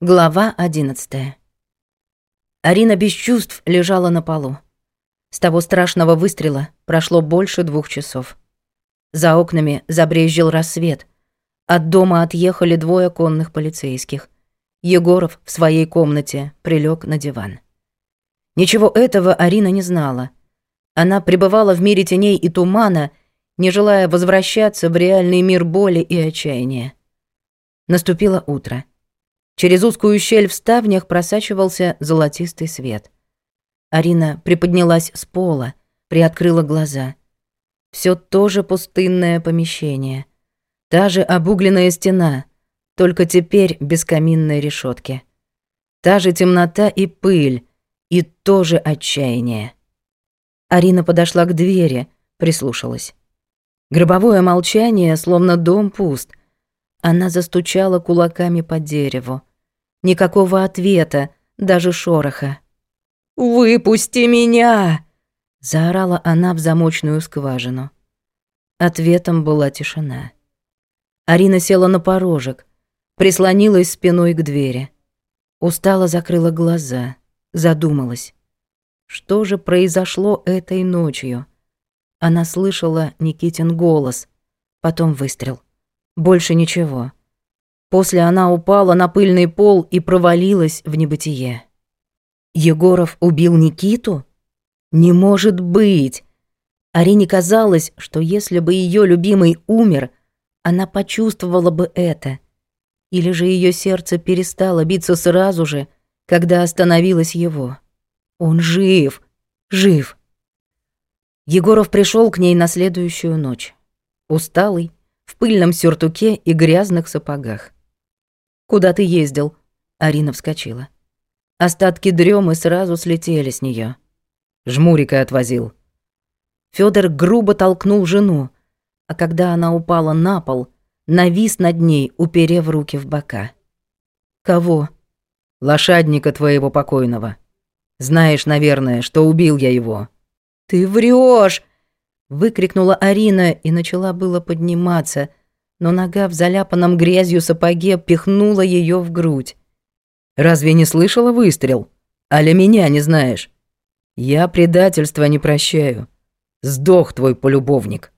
Глава 11 Арина без чувств лежала на полу. С того страшного выстрела прошло больше двух часов. За окнами забрезжил рассвет. От дома отъехали двое конных полицейских. Егоров в своей комнате прилег на диван. Ничего этого Арина не знала. Она пребывала в мире теней и тумана, не желая возвращаться в реальный мир боли и отчаяния. Наступило утро. Через узкую щель в ставнях просачивался золотистый свет. Арина приподнялась с пола, приоткрыла глаза. Все тоже пустынное помещение. Та же обугленная стена, только теперь без каминной решетки. Та же темнота и пыль, и тоже отчаяние. Арина подошла к двери, прислушалась. Гробовое молчание, словно дом пуст. Она застучала кулаками по дереву. Никакого ответа, даже шороха. «Выпусти меня!» – заорала она в замочную скважину. Ответом была тишина. Арина села на порожек, прислонилась спиной к двери. устала, закрыла глаза, задумалась. Что же произошло этой ночью? Она слышала Никитин голос, потом выстрел. Больше ничего. После она упала на пыльный пол и провалилась в небытие. Егоров убил Никиту? Не может быть! Арине казалось, что если бы ее любимый умер, она почувствовала бы это. Или же ее сердце перестало биться сразу же, когда остановилось его. Он жив, жив. Егоров пришел к ней на следующую ночь. Усталый, в пыльном сюртуке и грязных сапогах. Куда ты ездил?» Арина вскочила. Остатки дремы сразу слетели с нее. Жмурика отвозил. Федор грубо толкнул жену, а когда она упала на пол, навис над ней, уперев руки в бока. «Кого?» «Лошадника твоего покойного. Знаешь, наверное, что убил я его». «Ты врешь! выкрикнула Арина и начала было подниматься, но нога в заляпанном грязью сапоге пихнула ее в грудь. «Разве не слышала выстрел? Аля меня не знаешь. Я предательства не прощаю. Сдох твой полюбовник».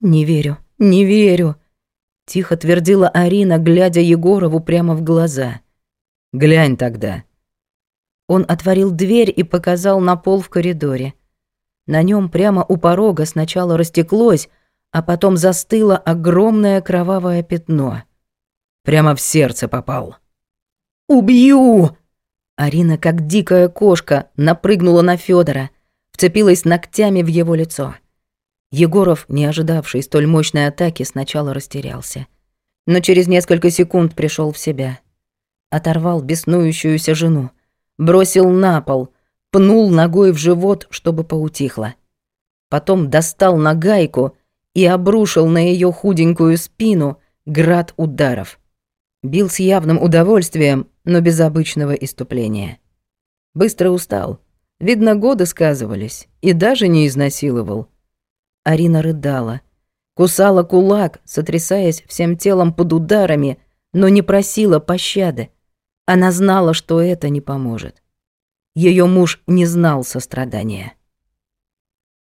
«Не верю, не верю», — тихо твердила Арина, глядя Егорову прямо в глаза. «Глянь тогда». Он отворил дверь и показал на пол в коридоре. На нем прямо у порога сначала растеклось, а потом застыло огромное кровавое пятно. Прямо в сердце попал. «Убью!» Арина, как дикая кошка, напрыгнула на Федора, вцепилась ногтями в его лицо. Егоров, не ожидавший столь мощной атаки, сначала растерялся. Но через несколько секунд пришел в себя. Оторвал беснующуюся жену, бросил на пол, пнул ногой в живот, чтобы поутихло. Потом достал нагайку гайку и обрушил на ее худенькую спину град ударов. Бил с явным удовольствием, но без обычного иступления. Быстро устал. Видно, годы сказывались, и даже не изнасиловал. Арина рыдала, кусала кулак, сотрясаясь всем телом под ударами, но не просила пощады. Она знала, что это не поможет. Ее муж не знал сострадания.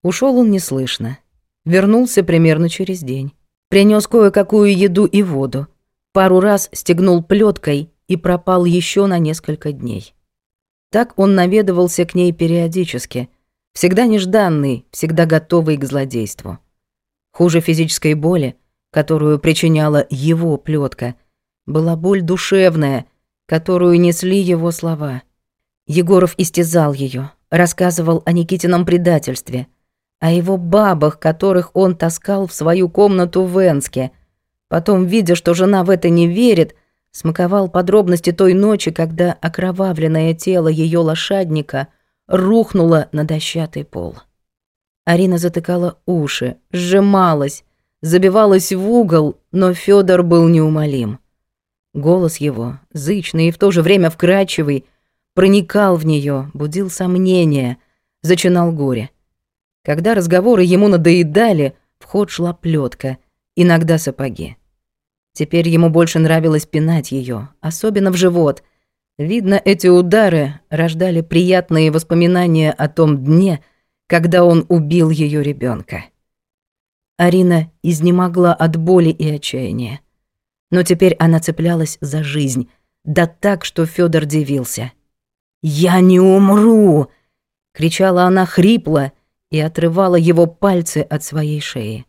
Ушел он неслышно, Вернулся примерно через день. Принес кое-какую еду и воду. Пару раз стегнул плеткой и пропал еще на несколько дней. Так он наведывался к ней периодически, всегда нежданный, всегда готовый к злодейству. Хуже физической боли, которую причиняла его плетка, была боль душевная, которую несли его слова. Егоров истязал ее, рассказывал о Никитином предательстве – о его бабах, которых он таскал в свою комнату в Энске. Потом, видя, что жена в это не верит, смаковал подробности той ночи, когда окровавленное тело ее лошадника рухнуло на дощатый пол. Арина затыкала уши, сжималась, забивалась в угол, но Федор был неумолим. Голос его, зычный и в то же время вкрадчивый, проникал в нее, будил сомнения, зачинал горе. Когда разговоры ему надоедали, в ход шла плетка, иногда сапоги. Теперь ему больше нравилось пинать ее, особенно в живот. Видно, эти удары рождали приятные воспоминания о том дне, когда он убил ее ребенка. Арина изнемогла от боли и отчаяния. Но теперь она цеплялась за жизнь, да так, что Федор дивился. «Я не умру!» — кричала она хрипло — и отрывала его пальцы от своей шеи.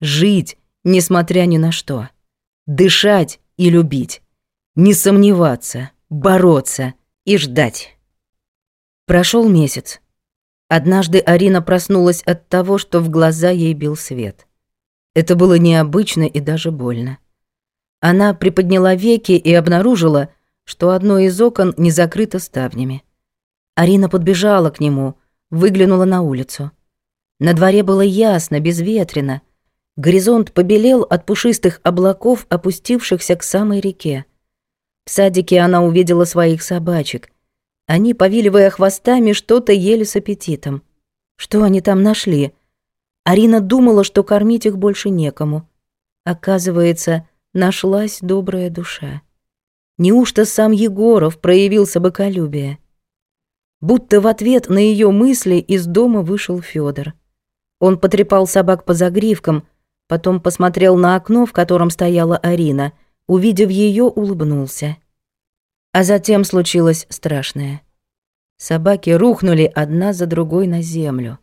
Жить, несмотря ни на что. Дышать и любить. Не сомневаться, бороться и ждать. Прошел месяц. Однажды Арина проснулась от того, что в глаза ей бил свет. Это было необычно и даже больно. Она приподняла веки и обнаружила, что одно из окон не закрыто ставнями. Арина подбежала к нему, выглянула на улицу. На дворе было ясно, безветренно. Горизонт побелел от пушистых облаков, опустившихся к самой реке. В садике она увидела своих собачек. Они, повиливая хвостами, что-то ели с аппетитом. Что они там нашли? Арина думала, что кормить их больше некому. Оказывается, нашлась добрая душа. Неужто сам Егоров проявил собаколюбие? Будто в ответ на ее мысли из дома вышел Федор. Он потрепал собак по загривкам, потом посмотрел на окно, в котором стояла Арина, увидев ее, улыбнулся. А затем случилось страшное. Собаки рухнули одна за другой на землю,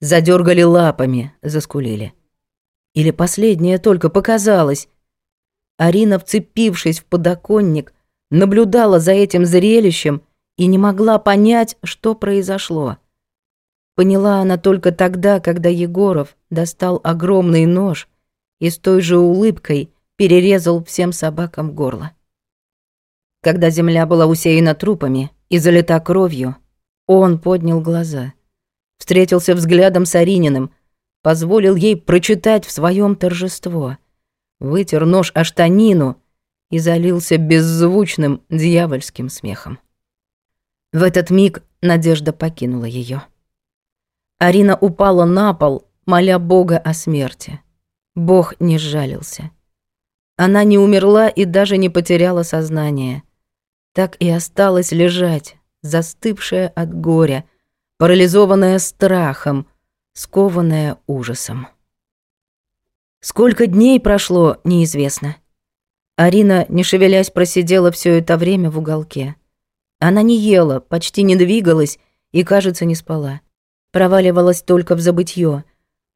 задергали лапами, заскулили. Или последнее только показалось. Арина, вцепившись в подоконник, наблюдала за этим зрелищем — и не могла понять, что произошло. Поняла она только тогда, когда Егоров достал огромный нож и с той же улыбкой перерезал всем собакам горло. Когда земля была усеяна трупами и залита кровью, он поднял глаза, встретился взглядом с Арининым, позволил ей прочитать в своем торжество, вытер нож о штанину и залился беззвучным дьявольским смехом. В этот миг надежда покинула ее. Арина упала на пол, моля Бога о смерти. Бог не сжалился. Она не умерла и даже не потеряла сознание. Так и осталась лежать, застывшая от горя, парализованная страхом, скованная ужасом. Сколько дней прошло, неизвестно. Арина, не шевелясь, просидела все это время в уголке. Она не ела, почти не двигалась и, кажется, не спала. Проваливалась только в забытье.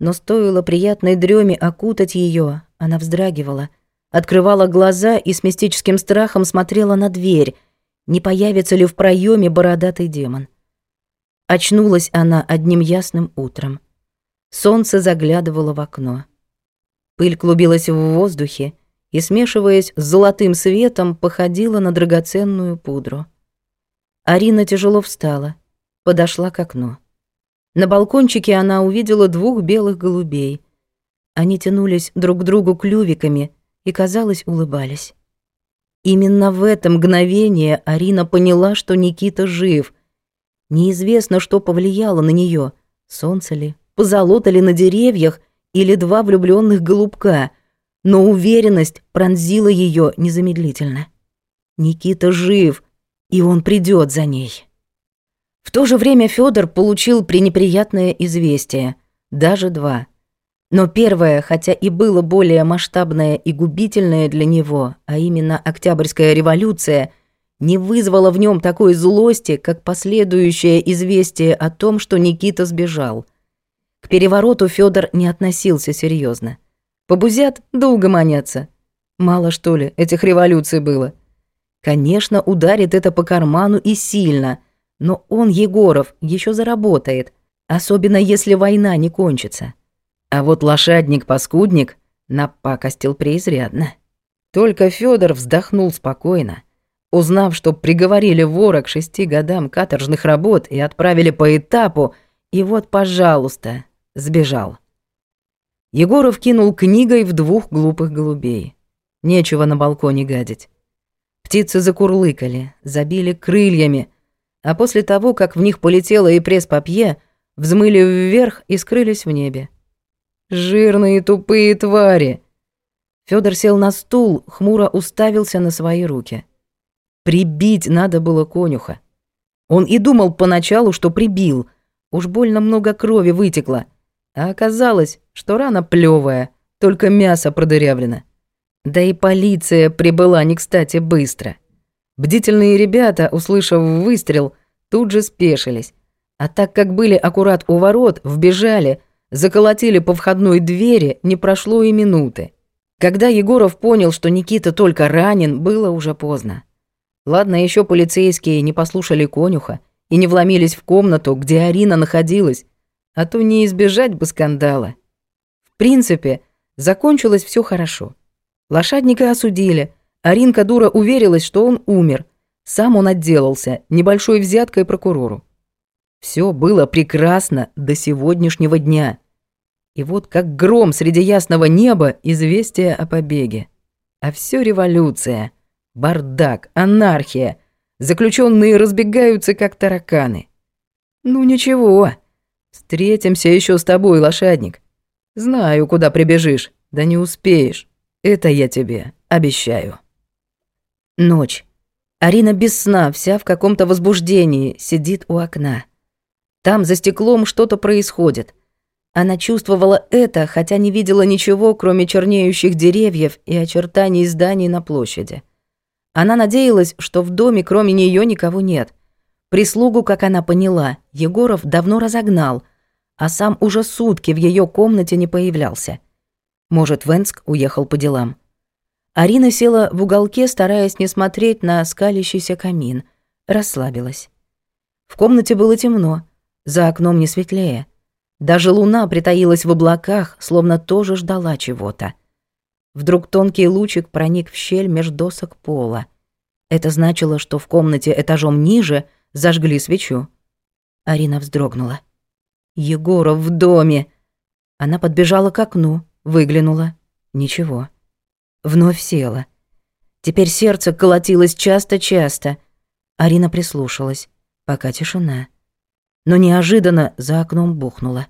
Но стоило приятной дреме окутать ее, она вздрагивала, открывала глаза и с мистическим страхом смотрела на дверь, не появится ли в проеме бородатый демон. Очнулась она одним ясным утром. Солнце заглядывало в окно. Пыль клубилась в воздухе и, смешиваясь с золотым светом, походила на драгоценную пудру. Арина тяжело встала, подошла к окну. На балкончике она увидела двух белых голубей. Они тянулись друг к другу клювиками и, казалось, улыбались. Именно в это мгновение Арина поняла, что Никита жив. Неизвестно, что повлияло на нее: солнце ли, позолота ли на деревьях или два влюбленных голубка, но уверенность пронзила ее незамедлительно. Никита жив, и он придет за ней. В то же время Федор получил пренеприятное известие, даже два. Но первое, хотя и было более масштабное и губительное для него, а именно Октябрьская революция, не вызвало в нем такой злости, как последующее известие о том, что Никита сбежал. К перевороту Федор не относился серьезно. Побузят, да угомонятся. Мало что ли, этих революций было. Конечно, ударит это по карману и сильно. Но он, Егоров, еще заработает. Особенно если война не кончится. А вот лошадник-паскудник напакостил преизрядно. Только Федор вздохнул спокойно. Узнав, что приговорили вора к шести годам каторжных работ и отправили по этапу, и вот, пожалуйста, сбежал. Егоров кинул книгой в двух глупых голубей. Нечего на балконе гадить. Птицы закурлыкали, забили крыльями, а после того, как в них полетело и пресс-папье, взмыли вверх и скрылись в небе. «Жирные тупые твари!» Фёдор сел на стул, хмуро уставился на свои руки. Прибить надо было конюха. Он и думал поначалу, что прибил. Уж больно много крови вытекло. А оказалось, что рана плёвая, только мясо продырявлено. Да и полиция прибыла не кстати быстро. Бдительные ребята, услышав выстрел, тут же спешились. А так как были аккурат у ворот, вбежали, заколотили по входной двери, не прошло и минуты. Когда Егоров понял, что Никита только ранен, было уже поздно. Ладно, еще полицейские не послушали конюха и не вломились в комнату, где Арина находилась, а то не избежать бы скандала. В принципе, закончилось все хорошо. Лошадника осудили. Аринка дура уверилась, что он умер. Сам он отделался, небольшой взяткой прокурору. Все было прекрасно до сегодняшнего дня. И вот как гром среди ясного неба известие о побеге. А все революция, бардак, анархия. Заключенные разбегаются, как тараканы. Ну ничего, встретимся еще с тобой, лошадник. Знаю, куда прибежишь, да не успеешь. Это я тебе обещаю. Ночь. Арина без сна, вся в каком-то возбуждении, сидит у окна. Там за стеклом что-то происходит. Она чувствовала это, хотя не видела ничего, кроме чернеющих деревьев и очертаний зданий на площади. Она надеялась, что в доме кроме нее никого нет. Прислугу, как она поняла, Егоров давно разогнал, а сам уже сутки в ее комнате не появлялся. Может, Венск уехал по делам. Арина села в уголке, стараясь не смотреть на скалящийся камин. Расслабилась. В комнате было темно, за окном не светлее. Даже луна притаилась в облаках, словно тоже ждала чего-то. Вдруг тонкий лучик проник в щель между досок пола. Это значило, что в комнате этажом ниже зажгли свечу. Арина вздрогнула. «Егоров в доме!» Она подбежала к окну. Выглянула. Ничего. Вновь села. Теперь сердце колотилось часто-часто. Арина прислушалась. Пока тишина. Но неожиданно за окном бухнуло.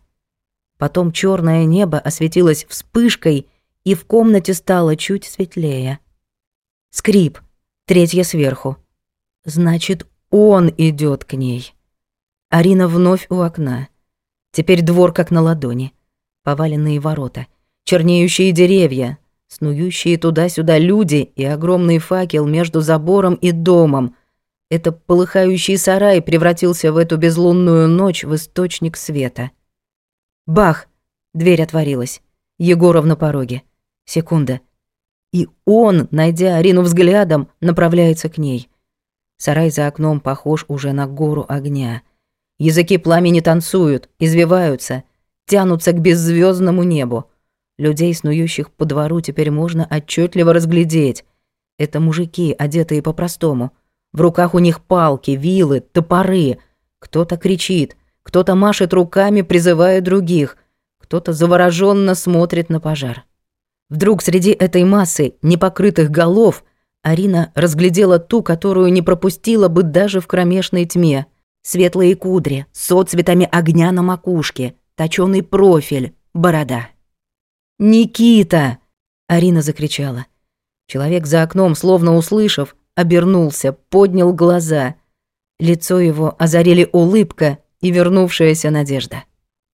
Потом черное небо осветилось вспышкой, и в комнате стало чуть светлее. Скрип. Третья сверху. Значит, он идет к ней. Арина вновь у окна. Теперь двор как на ладони. Поваленные ворота — чернеющие деревья, снующие туда-сюда люди и огромный факел между забором и домом. Это полыхающий сарай превратился в эту безлунную ночь в источник света. Бах! Дверь отворилась. Егоров на пороге. Секунда. И он, найдя Арину взглядом, направляется к ней. Сарай за окном похож уже на гору огня. Языки пламени танцуют, извиваются, тянутся к беззвездному небу. Людей, снующих по двору, теперь можно отчетливо разглядеть. Это мужики, одетые по-простому. В руках у них палки, вилы, топоры. Кто-то кричит, кто-то машет руками, призывая других, кто-то завороженно смотрит на пожар. Вдруг среди этой массы непокрытых голов Арина разглядела ту, которую не пропустила бы даже в кромешной тьме. Светлые кудри, соцветами огня на макушке, точёный профиль, борода. «Никита!» — Арина закричала. Человек за окном, словно услышав, обернулся, поднял глаза. Лицо его озарили улыбка и вернувшаяся надежда.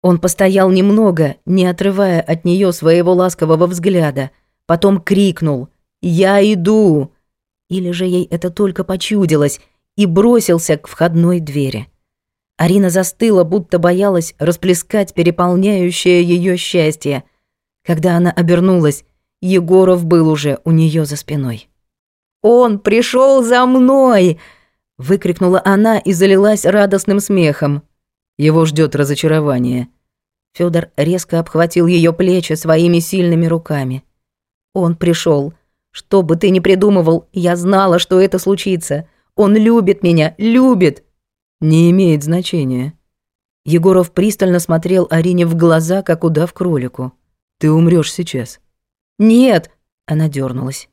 Он постоял немного, не отрывая от нее своего ласкового взгляда, потом крикнул «Я иду!» Или же ей это только почудилось, и бросился к входной двери. Арина застыла, будто боялась расплескать переполняющее ее счастье — когда она обернулась, Егоров был уже у нее за спиной. «Он пришел за мной!» — выкрикнула она и залилась радостным смехом. «Его ждет разочарование». Федор резко обхватил ее плечи своими сильными руками. «Он пришел. Что бы ты ни придумывал, я знала, что это случится. Он любит меня, любит!» «Не имеет значения». Егоров пристально смотрел Арине в глаза, как удав кролику. Ты умрешь сейчас. Нет, она дернулась.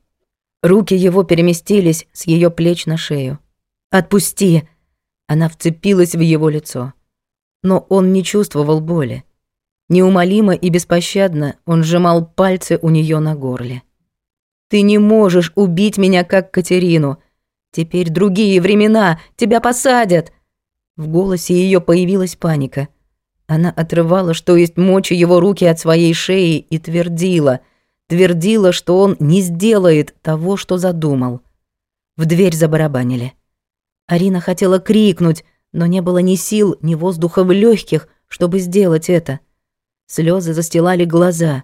Руки его переместились с ее плеч на шею. Отпусти. Она вцепилась в его лицо. Но он не чувствовал боли. Неумолимо и беспощадно он сжимал пальцы у нее на горле. «Ты не можешь убить меня, как Катерину. Теперь другие времена, тебя посадят!» В голосе ее появилась паника – она отрывала, что есть мочи его руки от своей шеи и твердила, твердила, что он не сделает того, что задумал. В дверь забарабанили. Арина хотела крикнуть, но не было ни сил, ни воздуха в легких, чтобы сделать это. Слезы застилали глаза.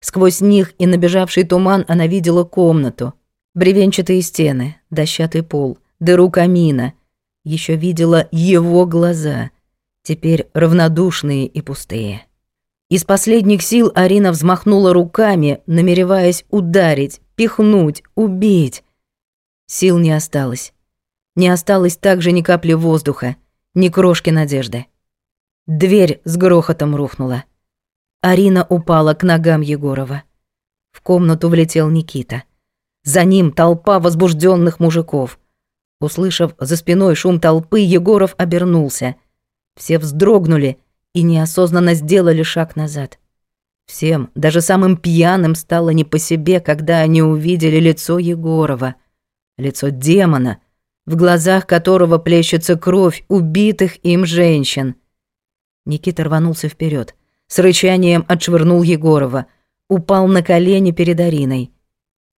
Сквозь них и набежавший туман она видела комнату. Бревенчатые стены, дощатый пол, дыру камина. Еще видела его глаза — теперь равнодушные и пустые. Из последних сил Арина взмахнула руками, намереваясь ударить, пихнуть, убить. Сил не осталось. Не осталось также ни капли воздуха, ни крошки надежды. Дверь с грохотом рухнула. Арина упала к ногам Егорова. В комнату влетел Никита. За ним толпа возбужденных мужиков. Услышав за спиной шум толпы, Егоров обернулся — все вздрогнули и неосознанно сделали шаг назад. Всем, даже самым пьяным, стало не по себе, когда они увидели лицо Егорова, лицо демона, в глазах которого плещется кровь убитых им женщин. Никита рванулся вперед, с рычанием отшвырнул Егорова, упал на колени перед Ариной.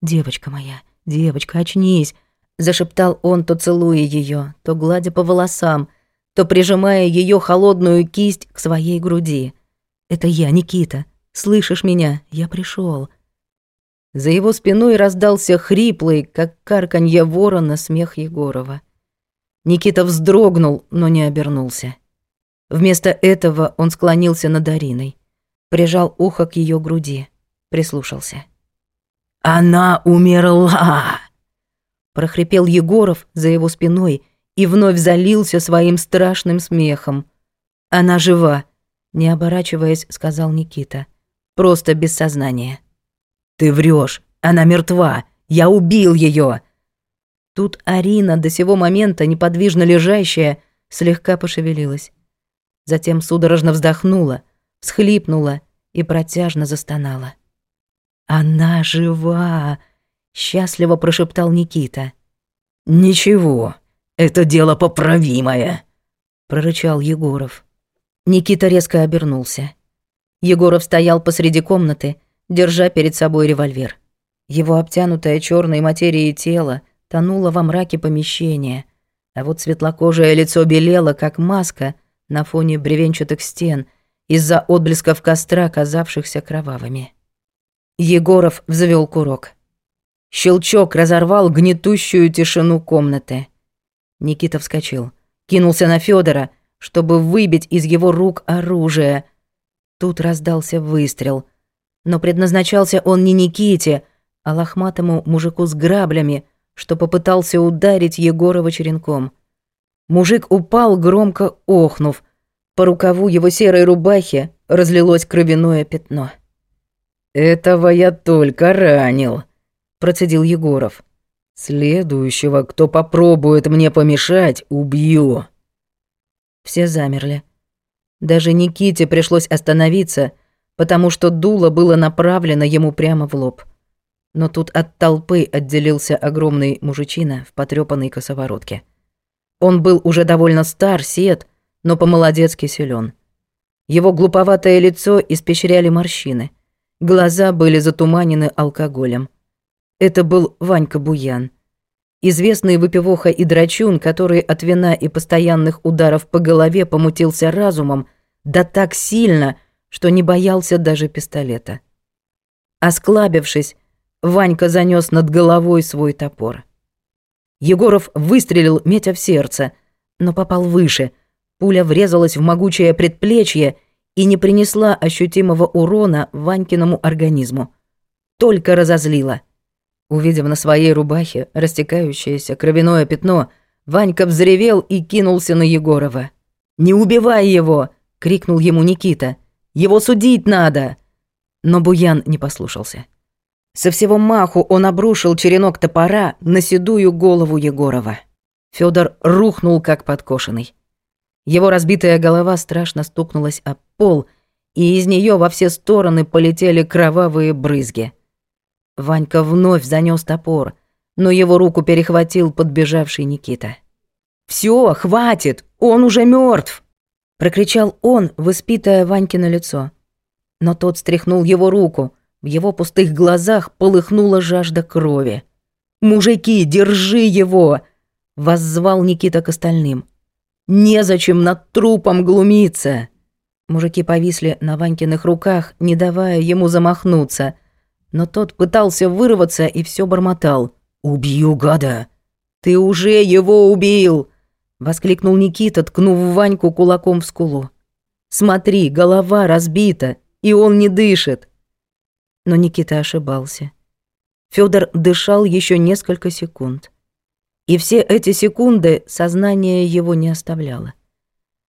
«Девочка моя, девочка, очнись!» — зашептал он, то целуя ее, то гладя по волосам — то прижимая ее холодную кисть к своей груди. «Это я, Никита. Слышишь меня? Я пришел. За его спиной раздался хриплый, как карканье ворона, смех Егорова. Никита вздрогнул, но не обернулся. Вместо этого он склонился над Ариной, прижал ухо к ее груди, прислушался. «Она умерла!» прохрипел Егоров за его спиной, и вновь залился своим страшным смехом. «Она жива», — не оборачиваясь, сказал Никита. «Просто без сознания». «Ты врешь, Она мертва! Я убил ее. Тут Арина, до сего момента неподвижно лежащая, слегка пошевелилась. Затем судорожно вздохнула, всхлипнула и протяжно застонала. «Она жива!» — счастливо прошептал Никита. «Ничего», это дело поправимое!» – прорычал Егоров. Никита резко обернулся. Егоров стоял посреди комнаты, держа перед собой револьвер. Его обтянутое черной материей тело тонуло во мраке помещения, а вот светлокожее лицо белело, как маска, на фоне бревенчатых стен из-за отблесков костра, казавшихся кровавыми. Егоров взвел курок. Щелчок разорвал гнетущую тишину комнаты – Никита вскочил. Кинулся на Федора, чтобы выбить из его рук оружие. Тут раздался выстрел. Но предназначался он не Никите, а лохматому мужику с граблями, что попытался ударить Егорова черенком. Мужик упал, громко охнув. По рукаву его серой рубахи разлилось кровяное пятно. «Этого я только ранил», — процедил Егоров. Следующего, кто попробует мне помешать, убью. Все замерли. Даже Никите пришлось остановиться, потому что дуло было направлено ему прямо в лоб. Но тут от толпы отделился огромный мужичина в потрёпанной косоворотке. Он был уже довольно стар, сед, но по-молодецки силен. Его глуповатое лицо испещряли морщины. Глаза были затуманены алкоголем. Это был Ванька Буян. Известный выпивоха и драчун, который от вина и постоянных ударов по голове помутился разумом, да так сильно, что не боялся даже пистолета. Осклабившись, Ванька занес над головой свой топор. Егоров выстрелил, метя в сердце, но попал выше. Пуля врезалась в могучее предплечье и не принесла ощутимого урона Ванькиному организму. Только разозлила. Увидев на своей рубахе растекающееся кровяное пятно, Ванька взревел и кинулся на Егорова. «Не убивай его!» — крикнул ему Никита. «Его судить надо!» Но Буян не послушался. Со всего маху он обрушил черенок топора на седую голову Егорова. Федор рухнул, как подкошенный. Его разбитая голова страшно стукнулась о пол, и из нее во все стороны полетели кровавые брызги. Ванька вновь занес топор, но его руку перехватил подбежавший Никита. «Все, хватит! Он уже мертв!» — прокричал он, выспитая Ванькино лицо. Но тот стряхнул его руку. В его пустых глазах полыхнула жажда крови. «Мужики, держи его!» — воззвал Никита к остальным. «Незачем над трупом глумиться!» Мужики повисли на Ванькиных руках, не давая ему замахнуться — но тот пытался вырваться и все бормотал. «Убью гада! Ты уже его убил!» Воскликнул Никита, ткнув Ваньку кулаком в скулу. «Смотри, голова разбита, и он не дышит!» Но Никита ошибался. Федор дышал еще несколько секунд. И все эти секунды сознание его не оставляло.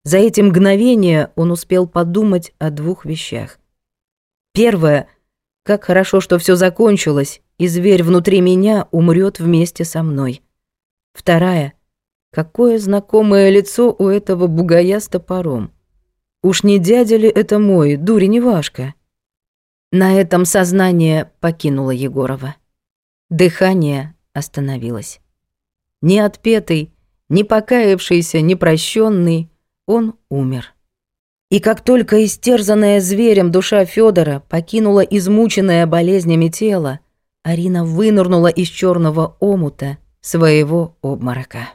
За эти мгновения он успел подумать о двух вещах. Первое — как хорошо, что все закончилось, и зверь внутри меня умрет вместе со мной. Вторая. Какое знакомое лицо у этого бугая с топором. Уж не дядя ли это мой, дури неважка. На этом сознание покинуло Егорова. Дыхание остановилось. Не отпетый, не покаявшийся, не прощенный, он умер. И как только истерзанная зверем душа Федора покинула измученное болезнями тело, Арина вынырнула из черного омута своего обморока.